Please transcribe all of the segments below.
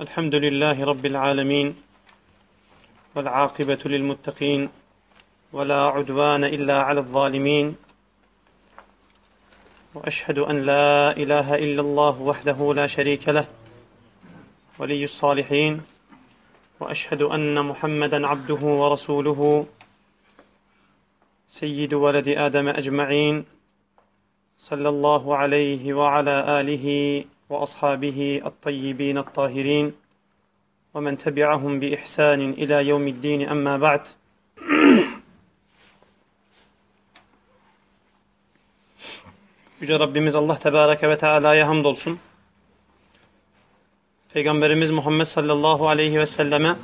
الحمد لله رب العالمين والعاقبة للمتقين ولا عدوان إلا على الظالمين وأشهد أن لا إله إلا الله وحده لا شريك له ولي الصالحين وأشهد أن محمدا عبده ورسوله سيد ولد آدم أجمعين صلى الله عليه وعلى آله وأصحابه الطيبين الطاهرين ومن تبعهم بإحسان إلى يوم الدين أما بعد Yüce Rabbimiz Allah Tebareke ve Teala'ya hamdolsun. Peygamberimiz Muhammed sallallahu aleyhi ve selleme,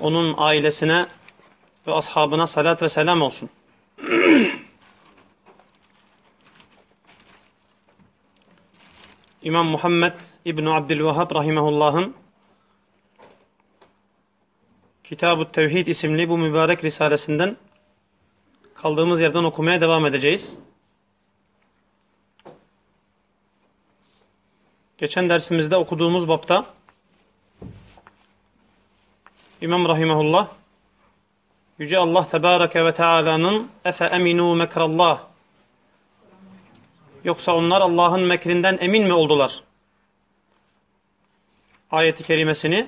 onun ailesine ve ashabına salat ve selam olsun. İmam Muhammed İbni Abdülvahhab Rahimahullah'ın Kitab-ı Tevhid isimli bu mübarek risalesinden kaldığımız yerden okumaya devam edeceğiz. Geçen dersimizde okuduğumuz bapta İmam Rahimahullah Yüce Allah Tebareke ve Teala'nın Efe eminu mekrallah Yoksa onlar Allah'ın mekrinden emin mi oldular? Ayeti kerimesini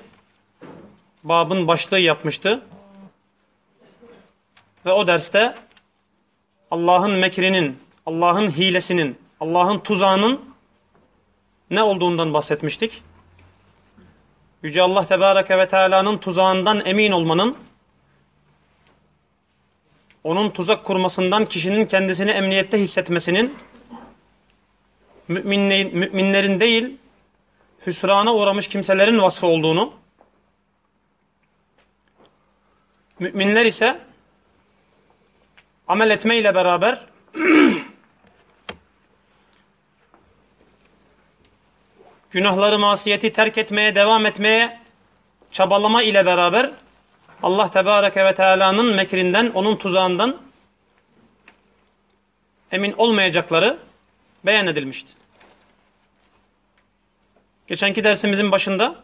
babın başlığı yapmıştı. Ve o derste Allah'ın mekrinin, Allah'ın hilesinin, Allah'ın tuzağının ne olduğundan bahsetmiştik. Yüce Allah Tebareke ve Teala'nın tuzağından emin olmanın, onun tuzak kurmasından kişinin kendisini emniyette hissetmesinin, müminlerin, müminlerin değil, hüsrana uğramış kimselerin vasfı olduğunu, müminler ise amel etmeyle beraber günahları masiyeti terk etmeye devam etmeye çabalama ile beraber Allah Tebareke ve Teala'nın mekrinden, onun tuzağından emin olmayacakları beyan edilmişti. Geçenki dersimizin başında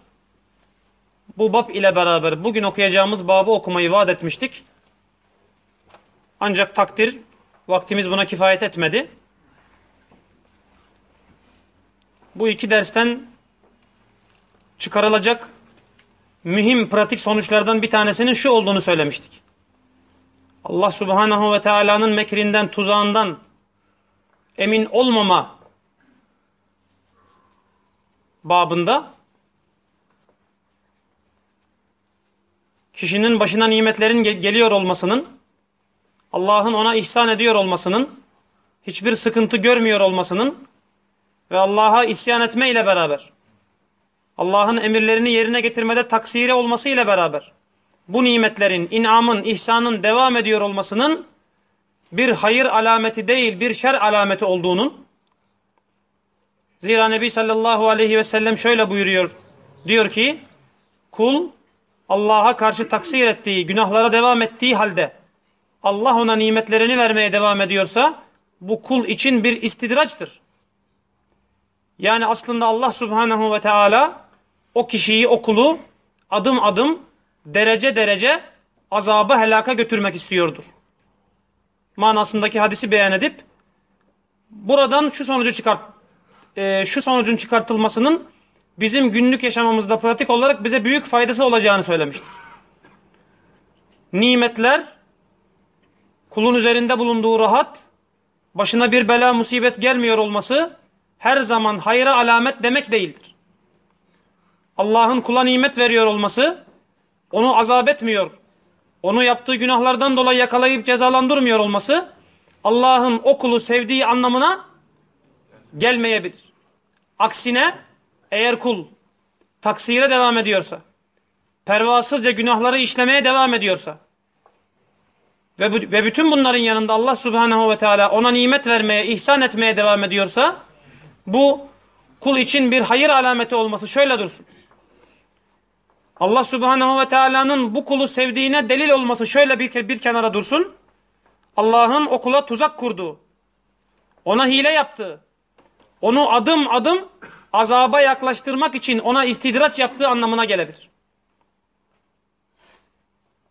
bu bab ile beraber bugün okuyacağımız babı okumayı vaat etmiştik. Ancak takdir vaktimiz buna kifayet etmedi. Bu iki dersten çıkarılacak mühim pratik sonuçlardan bir tanesinin şu olduğunu söylemiştik. Allah Subhanahu ve Teala'nın mekrinden, tuzağından emin olmama babında kişinin başına nimetlerin geliyor olmasının, Allah'ın ona ihsan ediyor olmasının, hiçbir sıkıntı görmüyor olmasının ve Allah'a isyan etme ile beraber, Allah'ın emirlerini yerine getirmede taksiri olması ile beraber, bu nimetlerin, inamın, ihsanın devam ediyor olmasının bir hayır alameti değil, bir şer alameti olduğunun, zira Nebi sallallahu aleyhi ve sellem şöyle buyuruyor, diyor ki, kul Allah'a karşı taksir ettiği, günahlara devam ettiği halde, Allah ona nimetlerini vermeye devam ediyorsa, bu kul için bir istidraçtır. Yani aslında Allah subhanahu ve teala o kişiyi, o kulu adım adım, derece derece azabı helaka götürmek istiyordur. Manasındaki hadisi beyan edip buradan şu sonucu çıkart e, şu sonucun çıkartılmasının bizim günlük yaşamamızda pratik olarak bize büyük faydası olacağını söylemiştir. Nimetler kulun üzerinde bulunduğu rahat başına bir bela musibet gelmiyor olması her zaman hayra alamet demek değildir. Allah'ın kula nimet veriyor olması onu azap etmiyor. Onu yaptığı günahlardan dolayı yakalayıp cezalandırmıyor olması Allah'ın o kulu sevdiği anlamına gelmeyebilir. Aksine eğer kul taksire devam ediyorsa, pervasızca günahları işlemeye devam ediyorsa ve, ve bütün bunların yanında Allah subhanehu ve teala ona nimet vermeye, ihsan etmeye devam ediyorsa bu kul için bir hayır alameti olması şöyle dursun. Allah subhanehu ve teala'nın bu kulu sevdiğine delil olması şöyle bir, bir kenara dursun. Allah'ın o kula tuzak kurduğu, ona hile yaptığı, onu adım adım azaba yaklaştırmak için ona istidraç yaptığı anlamına gelebilir.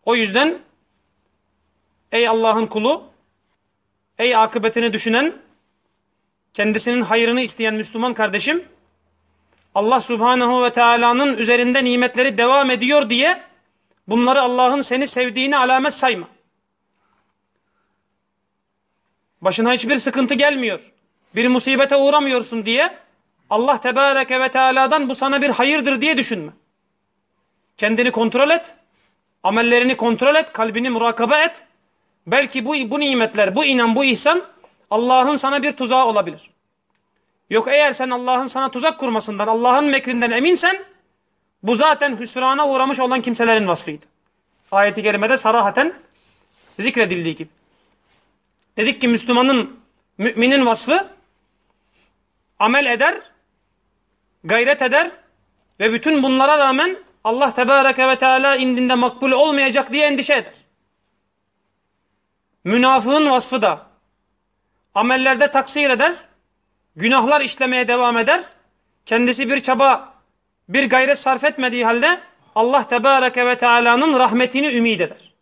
O yüzden ey Allah'ın kulu, ey akıbetini düşünen, kendisinin hayrını isteyen Müslüman kardeşim, Allah Subhanahu ve Teala'nın üzerinde nimetleri devam ediyor diye bunları Allah'ın seni sevdiğini alamet sayma. Başına hiçbir sıkıntı gelmiyor. Bir musibete uğramıyorsun diye Allah Tebareke ve Teala'dan bu sana bir hayırdır diye düşünme. Kendini kontrol et. Amellerini kontrol et. Kalbini murakabe et. Belki bu, bu nimetler, bu inan, bu ihsan Allah'ın sana bir tuzağı olabilir. Yok eğer sen Allah'ın sana tuzak kurmasından, Allah'ın mekrinden eminsen bu zaten hüsrana uğramış olan kimselerin vasfıydı. Ayeti kerimede sarahaten zikredildiği gibi. Dedik ki Müslümanın, müminin vasfı amel eder, gayret eder ve bütün bunlara rağmen Allah Tebareke ve Teala indinde makbul olmayacak diye endişe eder. Münafığın vasfı da amellerde taksir eder, günahlar işlemeye devam eder, kendisi bir çaba, bir gayret sarf etmediği halde Allah Tebareke ve Teala'nın rahmetini ümit eder.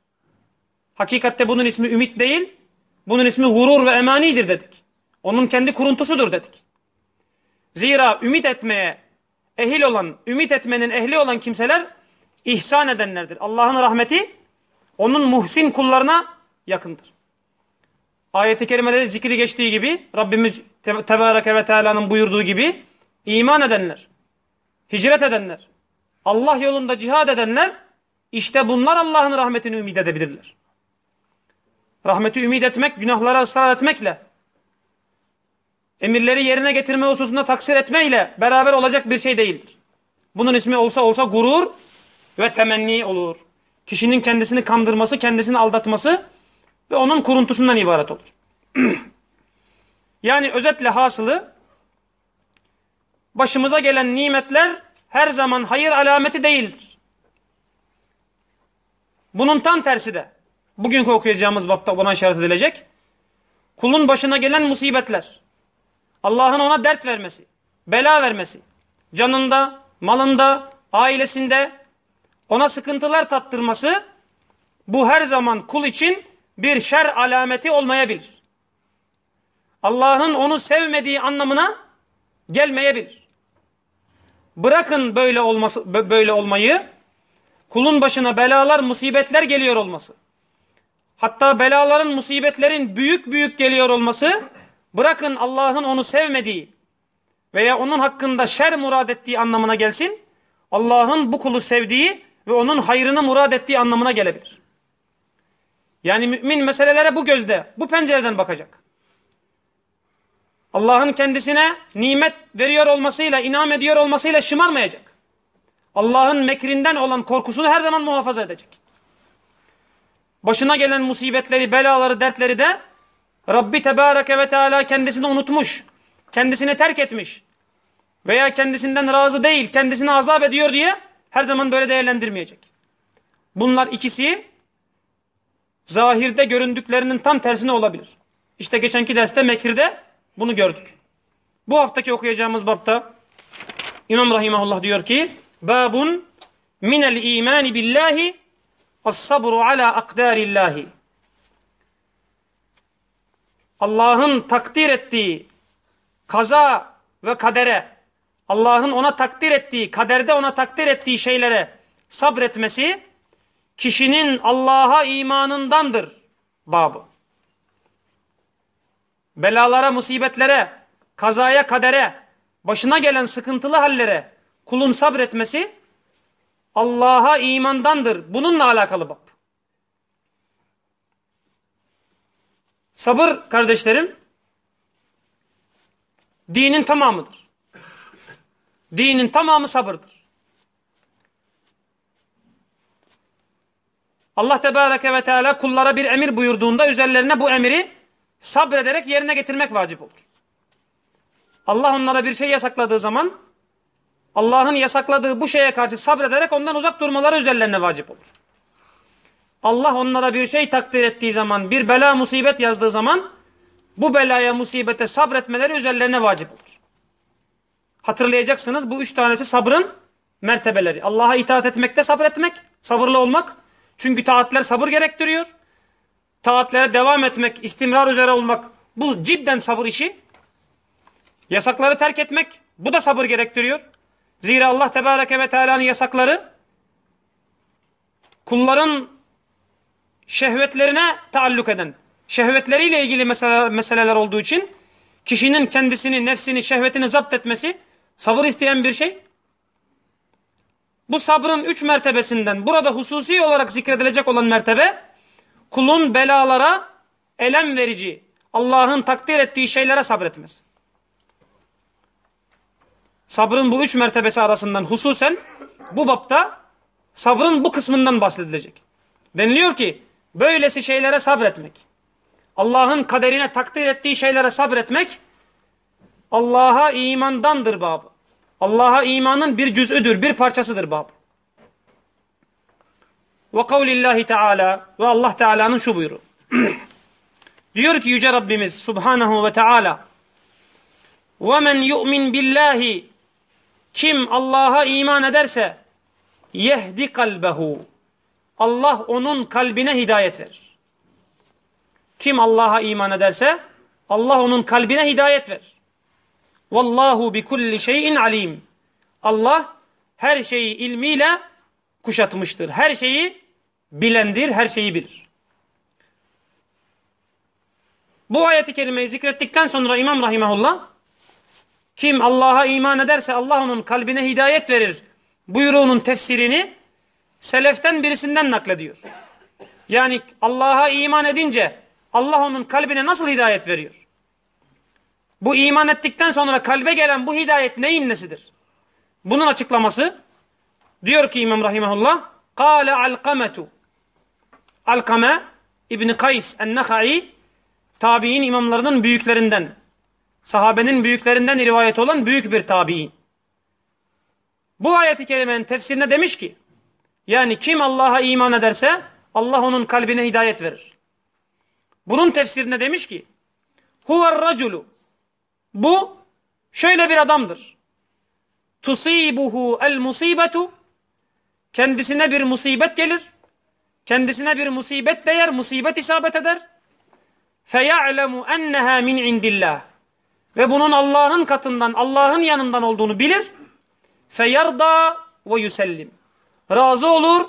Hakikatte bunun ismi ümit değil, bunun ismi gurur ve emanidir dedik. Onun kendi kuruntusudur dedik. Zira ümit etmeye ehil olan, ümit etmenin ehli olan kimseler ihsan edenlerdir. Allah'ın rahmeti onun muhsin kullarına yakındır. Ayet-i kerimede zikri geçtiği gibi Rabbimiz Tebareke ve Teala'nın buyurduğu gibi iman edenler, hicret edenler, Allah yolunda cihad edenler işte bunlar Allah'ın rahmetini ümit edebilirler. Rahmeti ümit etmek, günahlara ısrar etmekle, emirleri yerine getirme hususunda taksir etmeyle beraber olacak bir şey değildir. Bunun ismi olsa olsa gurur ve temenni olur. Kişinin kendisini kandırması, kendisini aldatması ve onun kuruntusundan ibaret olur. yani özetle hasılı başımıza gelen nimetler her zaman hayır alameti değildir. Bunun tam tersi de bugün okuyacağımız bapta buna işaret edilecek. Kulun başına gelen musibetler, Allah'ın ona dert vermesi, bela vermesi, canında, malında, ailesinde ona sıkıntılar tattırması bu her zaman kul için bir şer alameti olmayabilir. Allah'ın onu sevmediği anlamına gelmeyebilir. Bırakın böyle olması böyle olmayı, kulun başına belalar, musibetler geliyor olması. Hatta belaların, musibetlerin büyük büyük geliyor olması, bırakın Allah'ın onu sevmediği veya onun hakkında şer murad ettiği anlamına gelsin. Allah'ın bu kulu sevdiği ve onun hayrını murad ettiği anlamına gelebilir. Yani mümin meselelere bu gözde, bu pencereden bakacak. Allah'ın kendisine nimet veriyor olmasıyla, inam ediyor olmasıyla şımarmayacak. Allah'ın mekrinden olan korkusunu her zaman muhafaza edecek. Başına gelen musibetleri, belaları, dertleri de Rabbi Tebareke ve Teala kendisini unutmuş, kendisini terk etmiş veya kendisinden razı değil, kendisini azap ediyor diye her zaman böyle değerlendirmeyecek. Bunlar ikisi zahirde göründüklerinin tam tersine olabilir. İşte geçenki derste Mekir'de bunu gördük. Bu haftaki okuyacağımız bapta İmam Rahimahullah diyor ki Babun minel imani billahi as-sabru ala akdarillahi Allah'ın takdir ettiği kaza ve kadere Allah'ın ona takdir ettiği, kaderde ona takdir ettiği şeylere sabretmesi kişinin Allah'a imanındandır babı. Belalara, musibetlere, kazaya, kadere, başına gelen sıkıntılı hallere kulun sabretmesi Allah'a imandandır. Bununla alakalı bab. Sabır kardeşlerim dinin tamamıdır. Dinin tamamı sabırdır. Allah Tebareke ve Teala kullara bir emir buyurduğunda üzerlerine bu emiri sabrederek yerine getirmek vacip olur. Allah onlara bir şey yasakladığı zaman Allah'ın yasakladığı bu şeye karşı sabrederek ondan uzak durmaları üzerlerine vacip olur. Allah onlara bir şey takdir ettiği zaman, bir bela musibet yazdığı zaman bu belaya musibete sabretmeleri üzerlerine vacip olur. Hatırlayacaksınız bu üç tanesi sabrın mertebeleri. Allah'a itaat etmekte sabretmek, sabırlı olmak. Çünkü taatler sabır gerektiriyor. Taatlere devam etmek, istimrar üzere olmak bu cidden sabır işi. Yasakları terk etmek bu da sabır gerektiriyor. Zira Allah Tebareke ve Teala'nın yasakları kulların şehvetlerine taalluk eden, şehvetleriyle ilgili mesele, meseleler olduğu için kişinin kendisini, nefsini, şehvetini zapt etmesi sabır isteyen bir şey. Bu sabrın üç mertebesinden burada hususi olarak zikredilecek olan mertebe kulun belalara elem verici, Allah'ın takdir ettiği şeylere sabretmez. Sabrın bu üç mertebesi arasından hususen bu bapta sabrın bu kısmından bahsedilecek. Deniliyor ki böylesi şeylere sabretmek, Allah'ın kaderine takdir ettiği şeylere sabretmek Allah'a imandandır babı. Allah'a imanın bir cüz'üdür, bir parçasıdır babı. Ve kavlillahi teala ve Allah Teala'nın şu buyruğu. Diyor ki Yüce Rabbimiz Subhanahu ve Teala وَمَنْ يُؤْمِنْ بِاللّٰهِ Kim Allah'a iman ederse yehdi kalbehu Allah onun kalbine hidayet verir. Kim Allah'a iman ederse Allah onun kalbine hidayet verir. Vallahu bi kulli şeyin alim. Allah her şeyi ilmiyle kuşatmıştır. Her şeyi bilendir, her şeyi bilir. Bu ayeti kerimeyi zikrettikten sonra İmam Rahimahullah kim Allah'a iman ederse Allah onun kalbine hidayet verir buyruğunun tefsirini seleften birisinden naklediyor. Yani Allah'a iman edince Allah onun kalbine nasıl hidayet veriyor? Bu iman ettikten sonra kalbe gelen bu hidayet neyin nesidir? Bunun açıklaması diyor ki İmam Rahimahullah Kale alkametu Alkame İbni Kays en-Nehai tabi'in imamlarının büyüklerinden sahabenin büyüklerinden rivayet olan büyük bir tabi'in. Bu ayeti kerimenin tefsirine demiş ki yani kim Allah'a iman ederse Allah onun kalbine hidayet verir. Bunun tefsirine demiş ki huver raculu bu şöyle bir adamdır. Tusibuhu el musibetu kendisine bir musibet gelir. Kendisine bir musibet değer, musibet isabet eder. Feya'lemu enneha min indillah. Ve bunun Allah'ın katından, Allah'ın yanından olduğunu bilir. Feyarda ve yusellim. Razı olur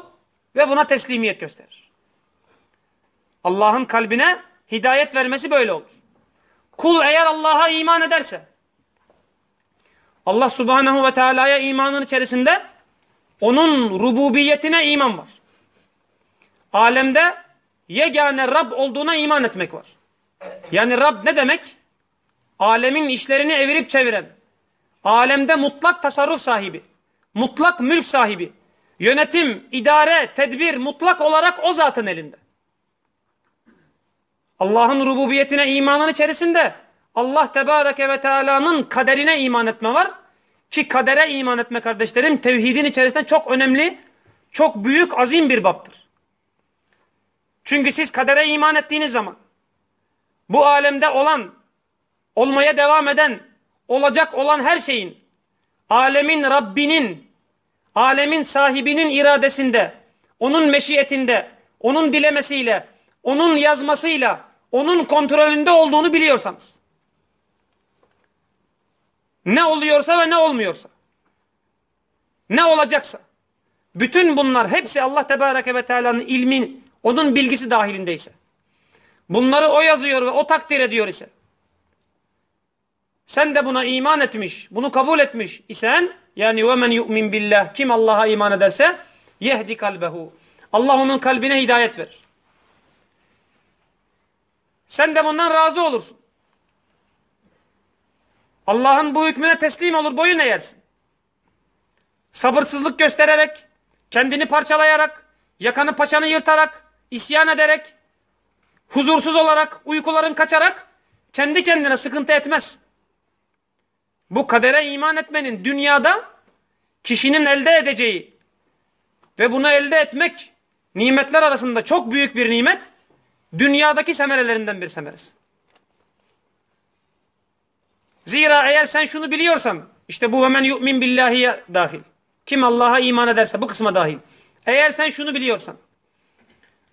ve buna teslimiyet gösterir. Allah'ın kalbine hidayet vermesi böyle olur. Kul eğer Allah'a iman ederse, Allah subhanehu ve teala'ya imanın içerisinde onun rububiyetine iman var. Alemde yegane Rab olduğuna iman etmek var. Yani Rab ne demek? Alemin işlerini evirip çeviren, alemde mutlak tasarruf sahibi, mutlak mülk sahibi, yönetim, idare, tedbir mutlak olarak o zatın elinde. Allah'ın rububiyetine imanın içerisinde Allah Tebareke ve Teala'nın kaderine iman etme var. Ki kadere iman etme kardeşlerim tevhidin içerisinde çok önemli, çok büyük, azim bir baptır. Çünkü siz kadere iman ettiğiniz zaman bu alemde olan, olmaya devam eden, olacak olan her şeyin alemin Rabbinin, alemin sahibinin iradesinde, onun meşiyetinde, onun dilemesiyle, onun yazmasıyla, onun kontrolünde olduğunu biliyorsanız. Ne oluyorsa ve ne olmuyorsa. Ne olacaksa. Bütün bunlar hepsi Allah Tebareke ve Teala'nın ilmin, onun bilgisi dahilindeyse. Bunları o yazıyor ve o takdir ediyor ise. Sen de buna iman etmiş, bunu kabul etmiş isen yani ve men yu'min billah kim Allah'a iman ederse yehdi kalbehu. Allah onun kalbine hidayet verir. Sen de bundan razı olursun. Allah'ın bu hükmüne teslim olur boyun eğersin. Sabırsızlık göstererek, kendini parçalayarak, yakanı paçanı yırtarak, isyan ederek, huzursuz olarak, uykuların kaçarak kendi kendine sıkıntı etmez. Bu kadere iman etmenin dünyada kişinin elde edeceği ve bunu elde etmek nimetler arasında çok büyük bir nimet dünyadaki semerelerinden bir semeresi. Zira eğer sen şunu biliyorsan İşte bu hemen yu'min billahiye dahil. Kim Allah'a iman ederse bu kısma dahil. Eğer sen şunu biliyorsan.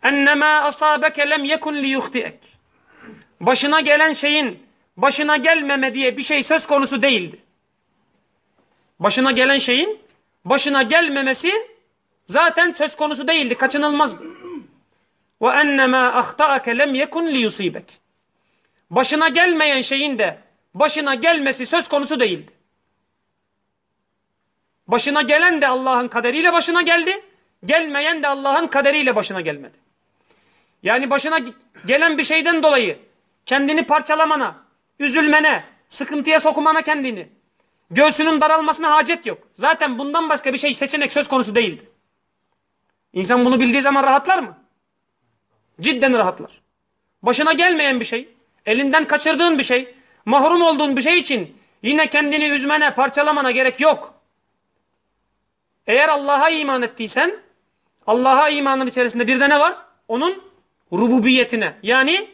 Ennemâ asâbeke lem yekun liyuhti'ek. Başına gelen şeyin başına gelmeme diye bir şey söz konusu değildi. Başına gelen şeyin başına gelmemesi zaten söz konusu değildi. Kaçınılmazdı. Ve ennemâ ahtâke lem yekun liyusîbek. Başına gelmeyen şeyin de başına gelmesi söz konusu değildi. Başına gelen de Allah'ın kaderiyle başına geldi. Gelmeyen de Allah'ın kaderiyle başına gelmedi. Yani başına gelen bir şeyden dolayı kendini parçalamana, üzülmene, sıkıntıya sokmana kendini, göğsünün daralmasına hacet yok. Zaten bundan başka bir şey seçenek söz konusu değildi. İnsan bunu bildiği zaman rahatlar mı? Cidden rahatlar. Başına gelmeyen bir şey, elinden kaçırdığın bir şey, mahrum olduğun bir şey için yine kendini üzmene, parçalamana gerek yok. Eğer Allah'a iman ettiysen, Allah'a imanın içerisinde bir de ne var? Onun rububiyetine yani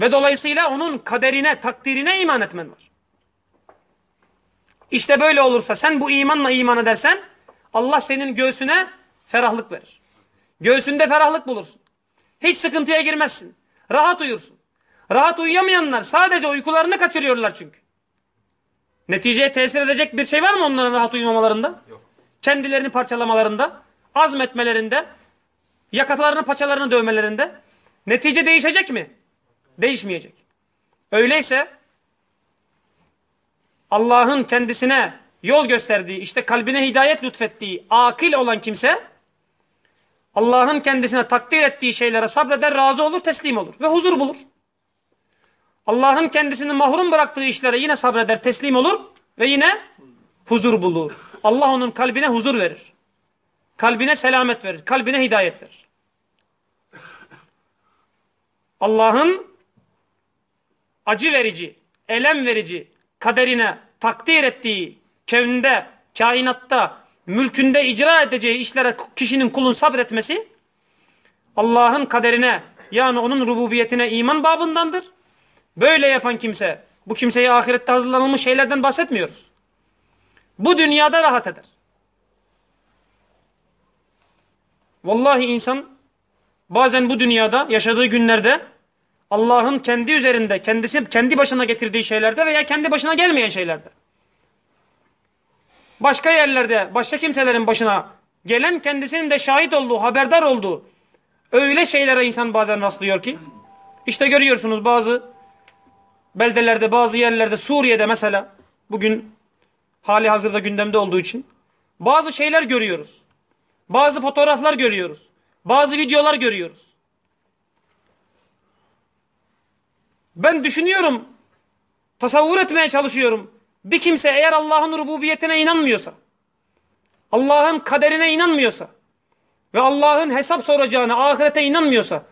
ve dolayısıyla onun kaderine, takdirine iman etmen var. İşte böyle olursa sen bu imanla iman edersen Allah senin göğsüne ferahlık verir. Göğsünde ferahlık bulursun. Hiç sıkıntıya girmezsin. Rahat uyursun. Rahat uyuyamayanlar sadece uykularını kaçırıyorlar çünkü. Neticeye tesir edecek bir şey var mı onların rahat uyumamalarında? Yok. Kendilerini parçalamalarında, azmetmelerinde, yakalarını paçalarını dövmelerinde. Netice değişecek mi? Değişmeyecek. Öyleyse Allah'ın kendisine yol gösterdiği, işte kalbine hidayet lütfettiği akil olan kimse Allah'ın kendisine takdir ettiği şeylere sabreder, razı olur, teslim olur ve huzur bulur. Allah'ın kendisini mahrum bıraktığı işlere yine sabreder, teslim olur ve yine huzur bulur. Allah onun kalbine huzur verir. Kalbine selamet verir, kalbine hidayet verir. Allah'ın acı verici, elem verici kaderine takdir ettiği, kevninde, kainatta, mülkünde icra edeceği işlere kişinin kulun sabretmesi Allah'ın kaderine yani onun rububiyetine iman babındandır. Böyle yapan kimse, bu kimseye ahirette hazırlanılmış şeylerden bahsetmiyoruz. Bu dünyada rahat eder. Vallahi insan bazen bu dünyada yaşadığı günlerde Allah'ın kendi üzerinde, kendisi kendi başına getirdiği şeylerde veya kendi başına gelmeyen şeylerde. Başka yerlerde, başka kimselerin başına gelen kendisinin de şahit olduğu, haberdar olduğu öyle şeylere insan bazen rastlıyor ki işte görüyorsunuz bazı beldelerde, bazı yerlerde, Suriye'de mesela bugün hali hazırda gündemde olduğu için bazı şeyler görüyoruz. Bazı fotoğraflar görüyoruz. Bazı videolar görüyoruz. Ben düşünüyorum, tasavvur etmeye çalışıyorum. Bir kimse eğer Allah'ın rububiyetine inanmıyorsa, Allah'ın kaderine inanmıyorsa ve Allah'ın hesap soracağına, ahirete inanmıyorsa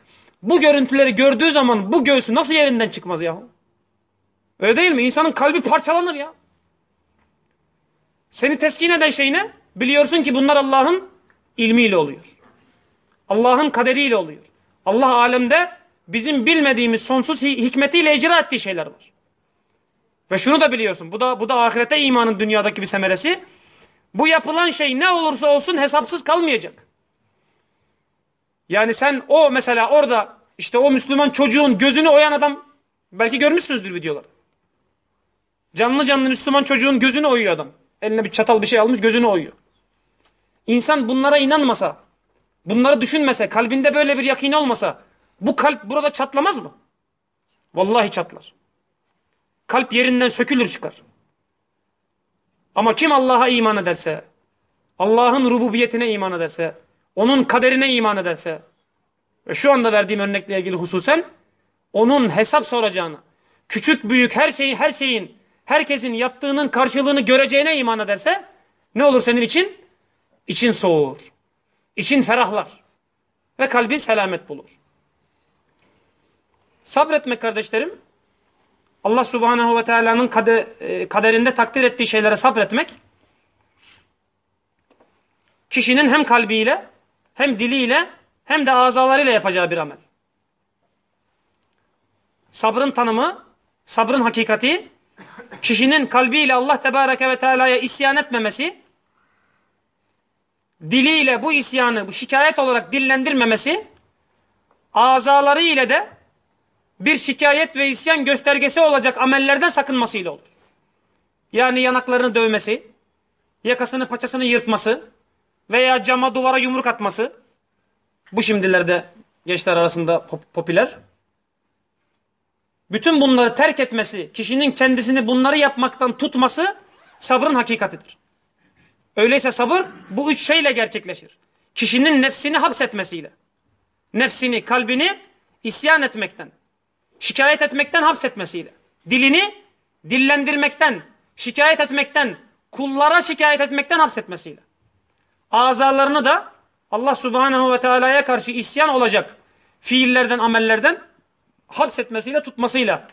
bu görüntüleri gördüğü zaman bu göğsü nasıl yerinden çıkmaz ya? Öyle değil mi? İnsanın kalbi parçalanır ya. Seni teskin eden şey ne? Biliyorsun ki bunlar Allah'ın ilmiyle oluyor. Allah'ın kaderiyle oluyor. Allah alemde bizim bilmediğimiz sonsuz hikmetiyle icra ettiği şeyler var. Ve şunu da biliyorsun. Bu da bu da ahirete imanın dünyadaki bir semeresi. Bu yapılan şey ne olursa olsun hesapsız kalmayacak. Yani sen o mesela orada işte o Müslüman çocuğun gözünü oyan adam belki görmüşsünüzdür videoları. Canlı canlı Müslüman çocuğun gözünü oyuyor adam. Eline bir çatal bir şey almış gözünü oyuyor. İnsan bunlara inanmasa, bunları düşünmese, kalbinde böyle bir yakin olmasa bu kalp burada çatlamaz mı? Vallahi çatlar. Kalp yerinden sökülür çıkar. Ama kim Allah'a iman ederse, Allah'ın rububiyetine iman ederse, onun kaderine iman ederse, ve şu anda verdiğim örnekle ilgili hususen, onun hesap soracağını, küçük büyük her şeyin, her şeyin, herkesin yaptığının karşılığını göreceğine iman ederse, ne olur senin için? İçin soğur. İçin ferahlar. Ve kalbin selamet bulur. Sabretmek kardeşlerim, Allah subhanehu ve teala'nın e, kaderinde takdir ettiği şeylere sabretmek, kişinin hem kalbiyle, hem diliyle, hem de azalarıyla yapacağı bir amel. Sabrın tanımı, sabrın hakikati, kişinin kalbiyle Allah Tebareke ve Teala'ya isyan etmemesi, diliyle bu isyanı bu şikayet olarak dillendirmemesi, azaları ile de bir şikayet ve isyan göstergesi olacak amellerden sakınmasıyla olur. Yani yanaklarını dövmesi, yakasını paçasını yırtması veya cama duvara yumruk atması. Bu şimdilerde gençler arasında pop popüler. Bütün bunları terk etmesi, kişinin kendisini bunları yapmaktan tutması sabrın hakikatidir. Öyleyse sabır bu üç şeyle gerçekleşir. Kişinin nefsini hapsetmesiyle. Nefsini, kalbini isyan etmekten, şikayet etmekten hapsetmesiyle. Dilini dillendirmekten, şikayet etmekten, kullara şikayet etmekten hapsetmesiyle. Azalarını da Allah subhanehu ve teala'ya karşı isyan olacak fiillerden, amellerden hapsetmesiyle, tutmasıyla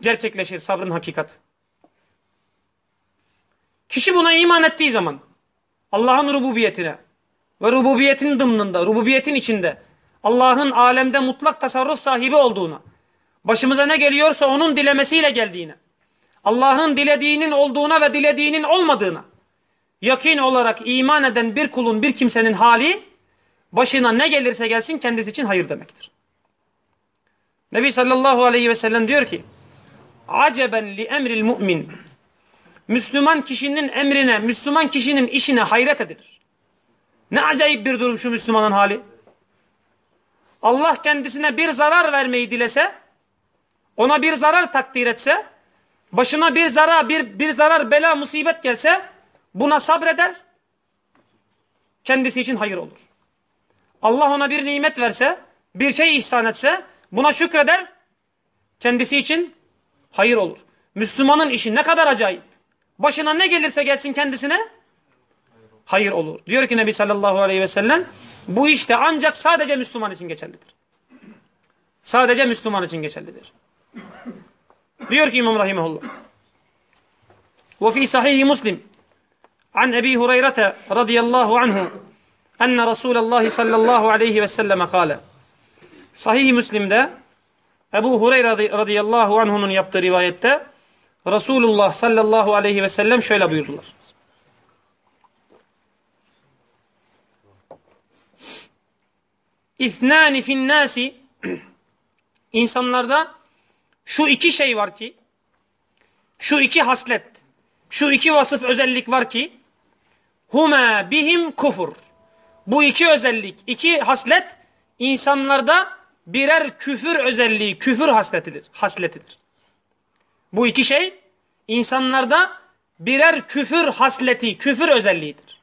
gerçekleşir sabrın hakikat. Kişi buna iman ettiği zaman Allah'ın rububiyetine ve rububiyetin dımnında, rububiyetin içinde Allah'ın alemde mutlak tasarruf sahibi olduğuna, başımıza ne geliyorsa onun dilemesiyle geldiğine, Allah'ın dilediğinin olduğuna ve dilediğinin olmadığına, yakin olarak iman eden bir kulun, bir kimsenin hali, başına ne gelirse gelsin kendisi için hayır demektir. Nebi sallallahu aleyhi ve sellem diyor ki, Aceben li emril mu'min. Müslüman kişinin emrine, Müslüman kişinin işine hayret edilir. Ne acayip bir durum şu Müslümanın hali. Allah kendisine bir zarar vermeyi dilese, ona bir zarar takdir etse, başına bir zarar, bir, bir zarar, bela, musibet gelse, buna sabreder, kendisi için hayır olur. Allah ona bir nimet verse, bir şey ihsan etse, buna şükreder, kendisi için hayır olur. Müslümanın işi ne kadar acayip. Başına ne gelirse gelsin kendisine hayır olur. Diyor ki Nebi sallallahu aleyhi ve sellem bu işte ancak sadece Müslüman için geçerlidir. Sadece Müslüman için geçerlidir. Diyor ki İmam Rahimahullah. Ve fi sahih Muslim an Ebi Hureyre radıyallahu anhu enne Resulallah sallallahu aleyhi ve selleme kâle. Sahih Müslim'de Ebu Hureyre radıyallahu anh'unun yaptığı rivayette Resulullah sallallahu aleyhi ve sellem şöyle buyurdular. İthnani finnâsi. İnsanlarda şu iki şey var ki şu iki haslet şu iki vasıf özellik var ki huma bihim kufur. Bu iki özellik iki haslet insanlarda birer küfür özelliği küfür hasletidir hasletidir. Bu iki şey insanlarda birer küfür hasleti küfür özelliğidir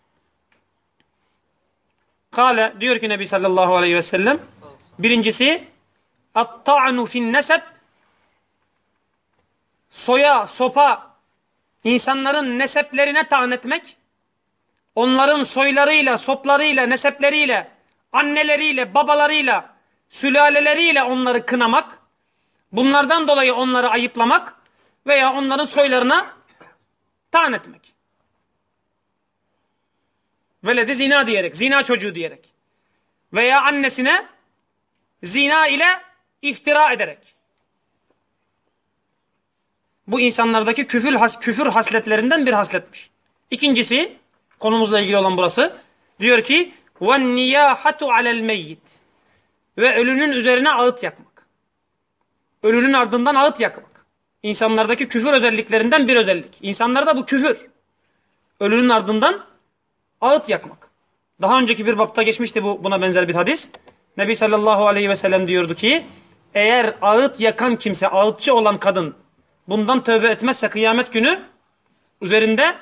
Kale diyor ki Nebi sallallahu aleyhi ve sellem birincisi at-ta'nu fin nesep soya, sopa insanların neseplerine taan etmek onların soylarıyla, soplarıyla, nesepleriyle anneleriyle, babalarıyla sülaleleriyle onları kınamak bunlardan dolayı onları ayıplamak veya onların soylarına taan etmek. Veledi zina diyerek, zina çocuğu diyerek. Veya annesine zina ile iftira ederek. Bu insanlardaki küfür, has, küfür hasletlerinden bir hasletmiş. İkincisi, konumuzla ilgili olan burası. Diyor ki, وَالنِّيَاحَةُ عَلَى الْمَيِّتِ Ve ölünün üzerine ağıt yakmak. Ölünün ardından ağıt yakmak. İnsanlardaki küfür özelliklerinden bir özellik. İnsanlarda bu küfür. Ölünün ardından ağıt yakmak. Daha önceki bir bapta geçmişti bu buna benzer bir hadis. Nebi sallallahu aleyhi ve sellem diyordu ki eğer ağıt yakan kimse, ağıtçı olan kadın bundan tövbe etmezse kıyamet günü üzerinde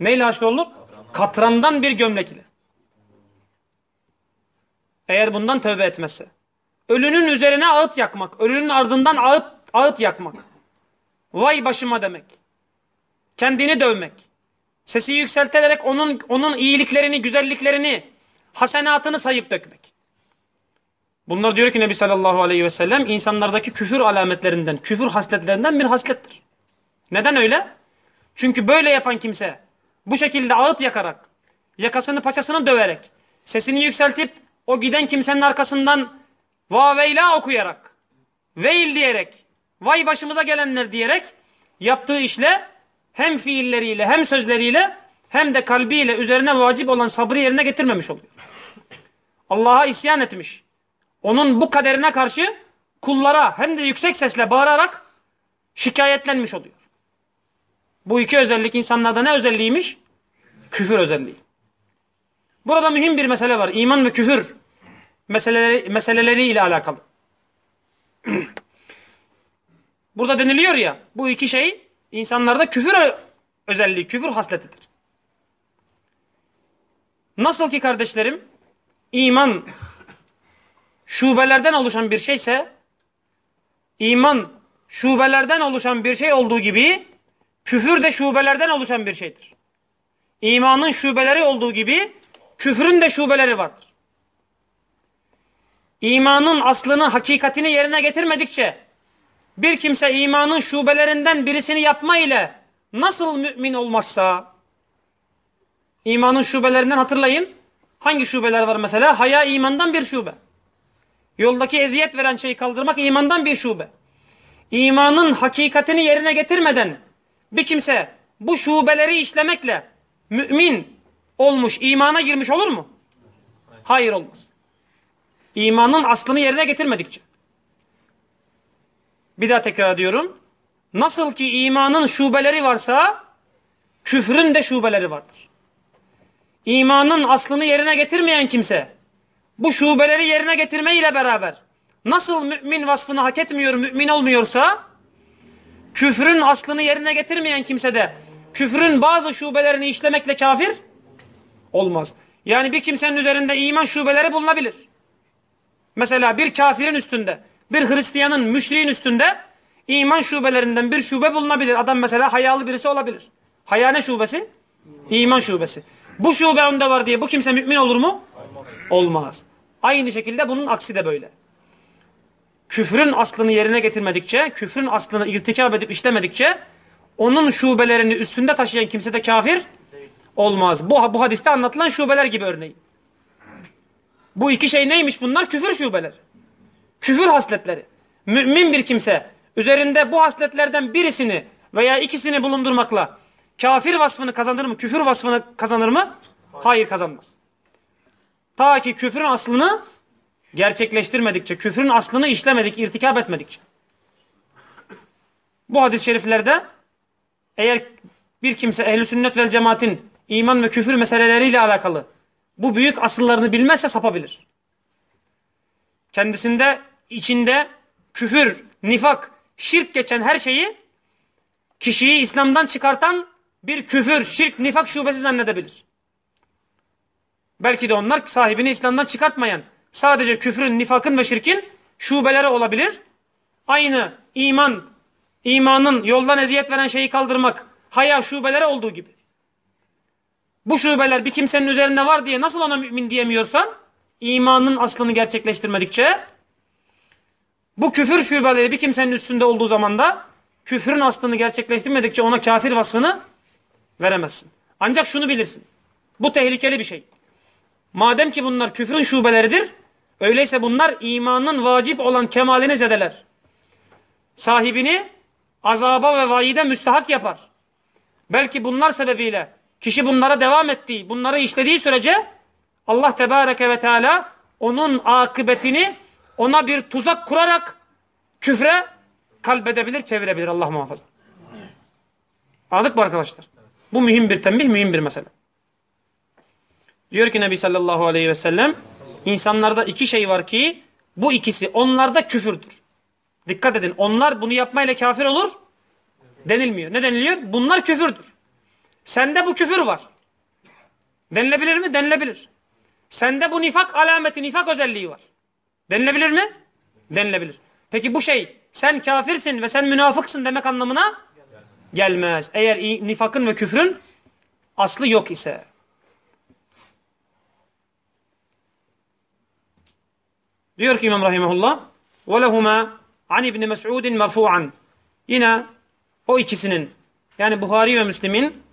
neyle haşr olur? Katrandan bir gömlek ile. Eğer bundan tövbe etmezse. Ölünün üzerine ağıt yakmak, ölünün ardından ağıt, ağıt yakmak. Vay başıma demek. Kendini dövmek. Sesi yükselterek onun onun iyiliklerini, güzelliklerini, hasenatını sayıp dökmek. Bunlar diyor ki Nebi sallallahu aleyhi ve sellem insanlardaki küfür alametlerinden, küfür hasletlerinden bir haslettir. Neden öyle? Çünkü böyle yapan kimse bu şekilde ağıt yakarak, yakasını paçasını döverek, sesini yükseltip o giden kimsenin arkasından vaveyla okuyarak, veil diyerek, vay başımıza gelenler diyerek yaptığı işle hem fiilleriyle hem sözleriyle hem de kalbiyle üzerine vacip olan sabrı yerine getirmemiş oluyor. Allah'a isyan etmiş. Onun bu kaderine karşı kullara hem de yüksek sesle bağırarak şikayetlenmiş oluyor. Bu iki özellik insanlarda ne özelliğiymiş? Küfür özelliği. Burada mühim bir mesele var. İman ve küfür meseleleri, meseleleri ile alakalı. Burada deniliyor ya bu iki şey insanlarda küfür özelliği, küfür hasletidir. Nasıl ki kardeşlerim iman şubelerden oluşan bir şeyse iman şubelerden oluşan bir şey olduğu gibi küfür de şubelerden oluşan bir şeydir. İmanın şubeleri olduğu gibi küfrün de şubeleri vardır. İmanın aslını, hakikatini yerine getirmedikçe bir kimse imanın şubelerinden birisini yapma ile nasıl mümin olmazsa imanın şubelerinden hatırlayın. Hangi şubeler var mesela? Haya imandan bir şube. Yoldaki eziyet veren şeyi kaldırmak imandan bir şube. İmanın hakikatini yerine getirmeden bir kimse bu şubeleri işlemekle mümin olmuş, imana girmiş olur mu? Hayır olmaz. İmanın aslını yerine getirmedikçe. Bir daha tekrar ediyorum. Nasıl ki imanın şubeleri varsa küfrün de şubeleri vardır. İmanın aslını yerine getirmeyen kimse bu şubeleri yerine getirme ile beraber nasıl mümin vasfını hak etmiyor, mümin olmuyorsa küfrün aslını yerine getirmeyen kimse de küfrün bazı şubelerini işlemekle kafir olmaz. Yani bir kimsenin üzerinde iman şubeleri bulunabilir. Mesela bir kafirin üstünde, bir Hristiyanın, müşriğin üstünde iman şubelerinden bir şube bulunabilir. Adam mesela hayalı birisi olabilir. Haya ne şubesi? İman şubesi. Bu şube onda var diye bu kimse mümin olur mu? Olmaz. Aynı şekilde bunun aksi de böyle. Küfrün aslını yerine getirmedikçe, küfrün aslını irtikap edip işlemedikçe onun şubelerini üstünde taşıyan kimse de kafir olmaz. Bu, bu hadiste anlatılan şubeler gibi örneğin. Bu iki şey neymiş bunlar? Küfür şubeleri. Küfür hasletleri. Mümin bir kimse üzerinde bu hasletlerden birisini veya ikisini bulundurmakla kafir vasfını kazanır mı? Küfür vasfını kazanır mı? Hayır kazanmaz. Ta ki küfrün aslını gerçekleştirmedikçe, küfrün aslını işlemedik, irtikap etmedikçe. Bu hadis-i şeriflerde eğer bir kimse ehl sünnet vel cemaatin iman ve küfür meseleleriyle alakalı bu büyük asıllarını bilmezse sapabilir. Kendisinde içinde küfür, nifak, şirk geçen her şeyi kişiyi İslam'dan çıkartan bir küfür, şirk, nifak şubesi zannedebilir. Belki de onlar sahibini İslam'dan çıkartmayan sadece küfrün, nifakın ve şirkin şubeleri olabilir. Aynı iman, imanın yoldan eziyet veren şeyi kaldırmak, haya şubeleri olduğu gibi. Bu şubeler bir kimsenin üzerinde var diye nasıl ona mümin diyemiyorsan, imanın aslını gerçekleştirmedikçe, bu küfür şubeleri bir kimsenin üstünde olduğu zaman da, küfrün aslını gerçekleştirmedikçe ona kafir vasfını veremezsin. Ancak şunu bilirsin. Bu tehlikeli bir şey. Madem ki bunlar küfrün şubeleridir, öyleyse bunlar imanın vacip olan kemalini zedeler. Sahibini azaba ve vaide müstahak yapar. Belki bunlar sebebiyle kişi bunlara devam ettiği, bunları işlediği sürece Allah Tebareke ve Teala onun akıbetini ona bir tuzak kurarak küfre kalbedebilir, çevirebilir. Allah muhafaza. Anladık mı arkadaşlar? Bu mühim bir tembih, mühim bir mesele. Diyor ki Nebi sallallahu aleyhi ve sellem insanlarda iki şey var ki bu ikisi onlarda küfürdür. Dikkat edin onlar bunu yapmayla kafir olur denilmiyor. Ne deniliyor? Bunlar küfürdür. Sende bu küfür var. Denilebilir mi? Denilebilir. Sende bu nifak alameti, nifak özelliği var. Denilebilir mi? Denilebilir. Peki bu şey sen kafirsin ve sen münafıksın demek anlamına gelmez. Eğer nifakın ve küfrün aslı yok ise. Diyor ki İmam Rahimahullah وَلَهُمَا عَنْ İbni مَسْعُودٍ مَرْفُوعًا Yine o ikisinin yani Buhari ve Müslim'in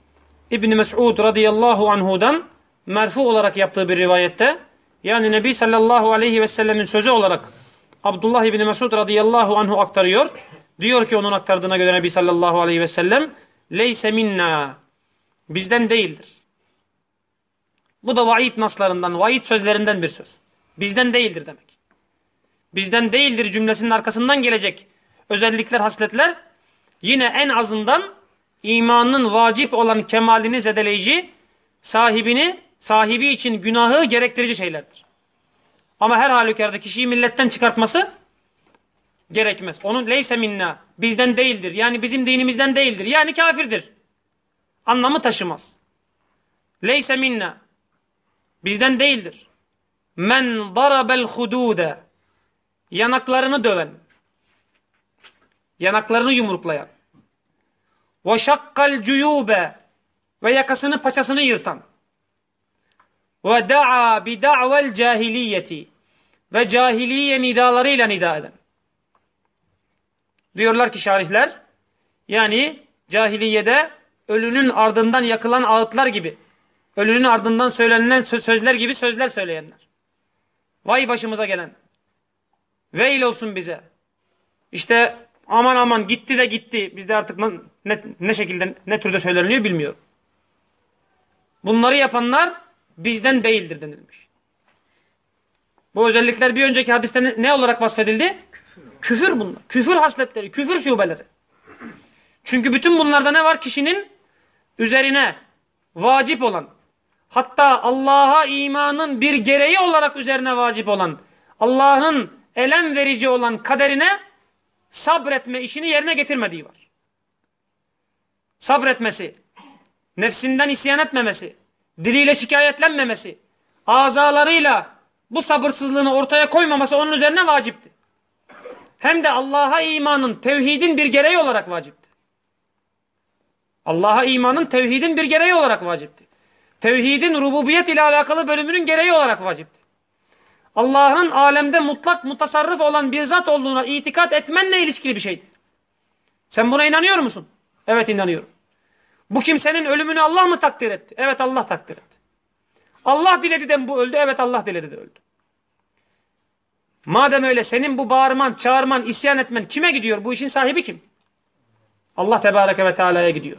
İbni Mes'ud radıyallahu anhudan merfu olarak yaptığı bir rivayette yani Nebi sallallahu aleyhi ve sellemin sözü olarak Abdullah İbni Mesud radıyallahu anhu aktarıyor. Diyor ki onun aktardığına göre Nebi sallallahu aleyhi ve sellem leyse minna bizden değildir. Bu da vaid naslarından, vaid sözlerinden bir söz. Bizden değildir demek. Bizden değildir cümlesinin arkasından gelecek özellikler, hasletler yine en azından imanın vacip olan kemalini zedeleyici, sahibini, sahibi için günahı gerektirici şeylerdir. Ama her halükarda kişiyi milletten çıkartması gerekmez. Onun leyse minna bizden değildir. Yani bizim dinimizden değildir. Yani kafirdir. Anlamı taşımaz. Leyse minna bizden değildir. Men darabel hudude yanaklarını döven yanaklarını yumruklayan ve şakkal cuyube ve yakasını paçasını yırtan ve da'a bi da'vel cahiliyeti ve cahiliye nidalarıyla nida eden. Diyorlar ki şarihler yani cahiliyede ölünün ardından yakılan ağıtlar gibi ölünün ardından söylenen sözler gibi sözler söyleyenler. Vay başımıza gelen. Veil olsun bize. İşte aman aman gitti de gitti. Bizde artık ne, ne şekilde ne türde söyleniliyor bilmiyorum. Bunları yapanlar bizden değildir denilmiş. Bu özellikler bir önceki hadiste ne, olarak vasfedildi? Küfür. küfür bunlar. Küfür hasletleri, küfür şubeleri. Çünkü bütün bunlarda ne var? Kişinin üzerine vacip olan, hatta Allah'a imanın bir gereği olarak üzerine vacip olan, Allah'ın elem verici olan kaderine sabretme işini yerine getirmediği var. Sabretmesi, nefsinden isyan etmemesi, diliyle şikayetlenmemesi, azalarıyla bu sabırsızlığını ortaya koymaması onun üzerine vacipti. Hem de Allah'a imanın, tevhidin bir gereği olarak vacipti. Allah'a imanın tevhidin bir gereği olarak vacipti. Tevhidin rububiyet ile alakalı bölümünün gereği olarak vacipti. Allah'ın alemde mutlak mutasarrıf olan bir zat olduğuna itikat etmenle ilişkili bir şeydi. Sen buna inanıyor musun? Evet inanıyorum. Bu kimsenin ölümünü Allah mı takdir etti? Evet Allah takdir etti. Allah diledi de bu öldü? Evet Allah diledi de öldü. Madem öyle senin bu bağırman, çağırman, isyan etmen kime gidiyor? Bu işin sahibi kim? Allah Tebareke ve Teala'ya gidiyor.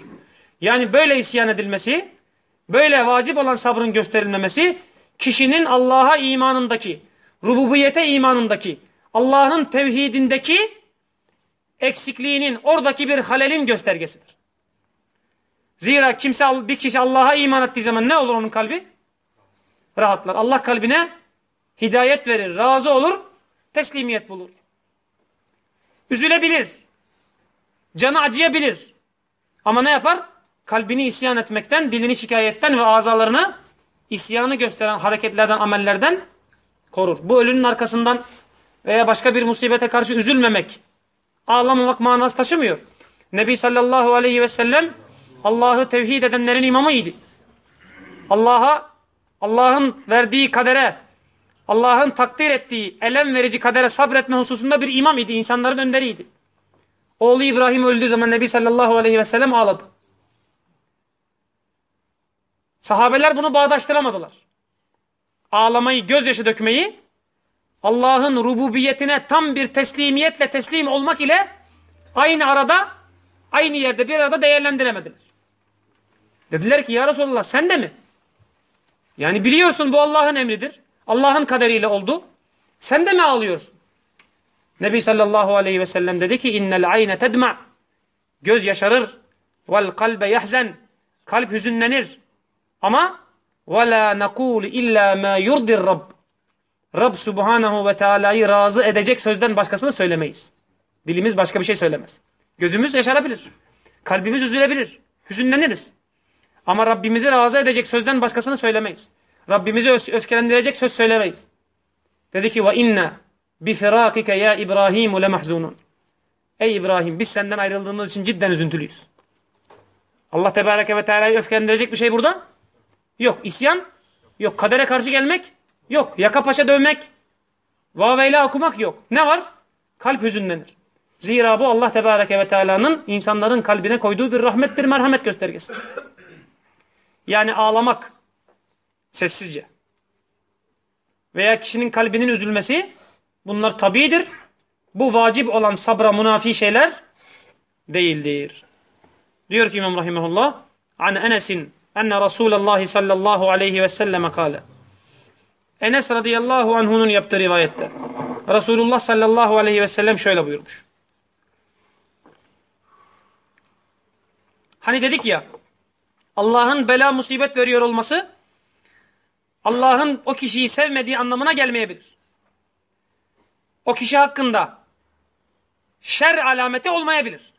Yani böyle isyan edilmesi, böyle vacip olan sabrın gösterilmemesi, kişinin Allah'a imanındaki, rububiyete imanındaki, Allah'ın tevhidindeki eksikliğinin, oradaki bir halelin göstergesidir. Zira kimse bir kişi Allah'a iman ettiği zaman ne olur onun kalbi? Rahatlar. Allah kalbine hidayet verir, razı olur, teslimiyet bulur. Üzülebilir. Canı acıyabilir. Ama ne yapar? Kalbini isyan etmekten, dilini şikayetten ve azalarını isyanı gösteren hareketlerden, amellerden korur. Bu ölünün arkasından veya başka bir musibete karşı üzülmemek, ağlamamak manası taşımıyor. Nebi sallallahu aleyhi ve sellem Allah'ı tevhid edenlerin imamıydı. Allah'a, Allah'ın verdiği kadere, Allah'ın takdir ettiği elem verici kadere sabretme hususunda bir imam idi. İnsanların önderiydi. Oğlu İbrahim öldüğü zaman Nebi sallallahu aleyhi ve sellem ağladı. Sahabeler bunu bağdaştıramadılar. Ağlamayı, gözyaşı dökmeyi Allah'ın rububiyetine tam bir teslimiyetle teslim olmak ile aynı arada, aynı yerde bir arada değerlendiremediler. Dediler ki ya Resulallah sen de mi? Yani biliyorsun bu Allah'ın emridir. Allah'ın kaderiyle oldu. Sen de mi ağlıyorsun? Nebi sallallahu aleyhi ve sellem dedi ki innel ayne tedma göz yaşarır vel kalbe yahzen kalp hüzünlenir ama ve la nekul illa ma yurdir Rabb Rab subhanahu ve teala'yı razı edecek sözden başkasını söylemeyiz. Dilimiz başka bir şey söylemez. Gözümüz yaşarabilir. Kalbimiz üzülebilir. Hüzünleniriz. Ama Rabbimizi razı edecek sözden başkasını söylemeyiz. Rabbimizi öfkelendirecek söz söylemeyiz. Dedi ki ve inna bi firakike ya İbrahim le mahzunun. Ey İbrahim biz senden ayrıldığımız için cidden üzüntülüyüz. Allah Tebareke ve Teala'yı öfkelendirecek bir şey burada yok. İsyan yok. Kadere karşı gelmek yok. Yaka paşa dövmek vaveyla okumak yok. Ne var? Kalp hüzünlenir. Zira bu Allah Tebareke ve Teala'nın insanların kalbine koyduğu bir rahmet bir merhamet göstergesi. Yani ağlamak sessizce. Veya kişinin kalbinin üzülmesi bunlar tabidir. Bu vacip olan sabra munafi şeyler değildir. Diyor ki İmam Rahimahullah an Enes'in enne Resulallah sallallahu aleyhi ve selleme kâle Enes radıyallahu anh'unun yaptığı rivayette Resulullah sallallahu aleyhi ve sellem şöyle buyurmuş. Hani dedik ya Allah'ın bela musibet veriyor olması Allah'ın o kişiyi sevmediği anlamına gelmeyebilir. O kişi hakkında şer alameti olmayabilir.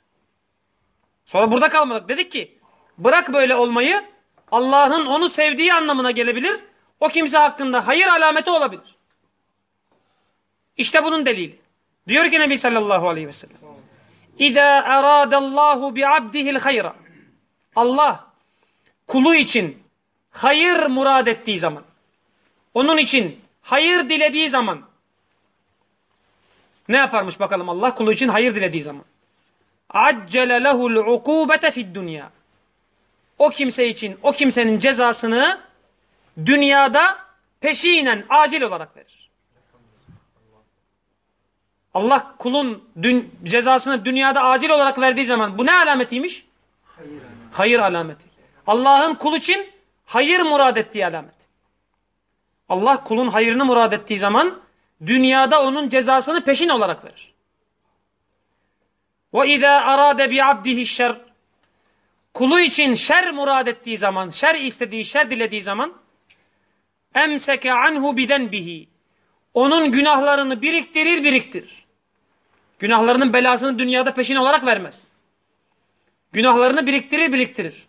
Sonra burada kalmadık. Dedik ki bırak böyle olmayı Allah'ın onu sevdiği anlamına gelebilir. O kimse hakkında hayır alameti olabilir. İşte bunun delili. Diyor ki Nebi sallallahu aleyhi ve sellem. İza aradallahu bi abdihil hayra. Allah kulu için hayır murad ettiği zaman, onun için hayır dilediği zaman ne yaparmış bakalım Allah kulu için hayır dilediği zaman? Accele lehul ukubete fid dünya. O kimse için o kimsenin cezasını dünyada peşinen acil olarak verir. Allah kulun dün, cezasını dünyada acil olarak verdiği zaman bu ne alametiymiş? Hayır, hayır alameti. Allah'ın kul için hayır murad ettiği alamet. Allah kulun hayrını murad ettiği zaman dünyada onun cezasını peşin olarak verir. Ve izâ arâde bi abdihi şer kulu için şer murad ettiği zaman, şer istediği, şer dilediği zaman emseke anhu bidenbihi onun günahlarını biriktirir biriktirir. Günahlarının belasını dünyada peşin olarak vermez. Günahlarını biriktirir biriktirir.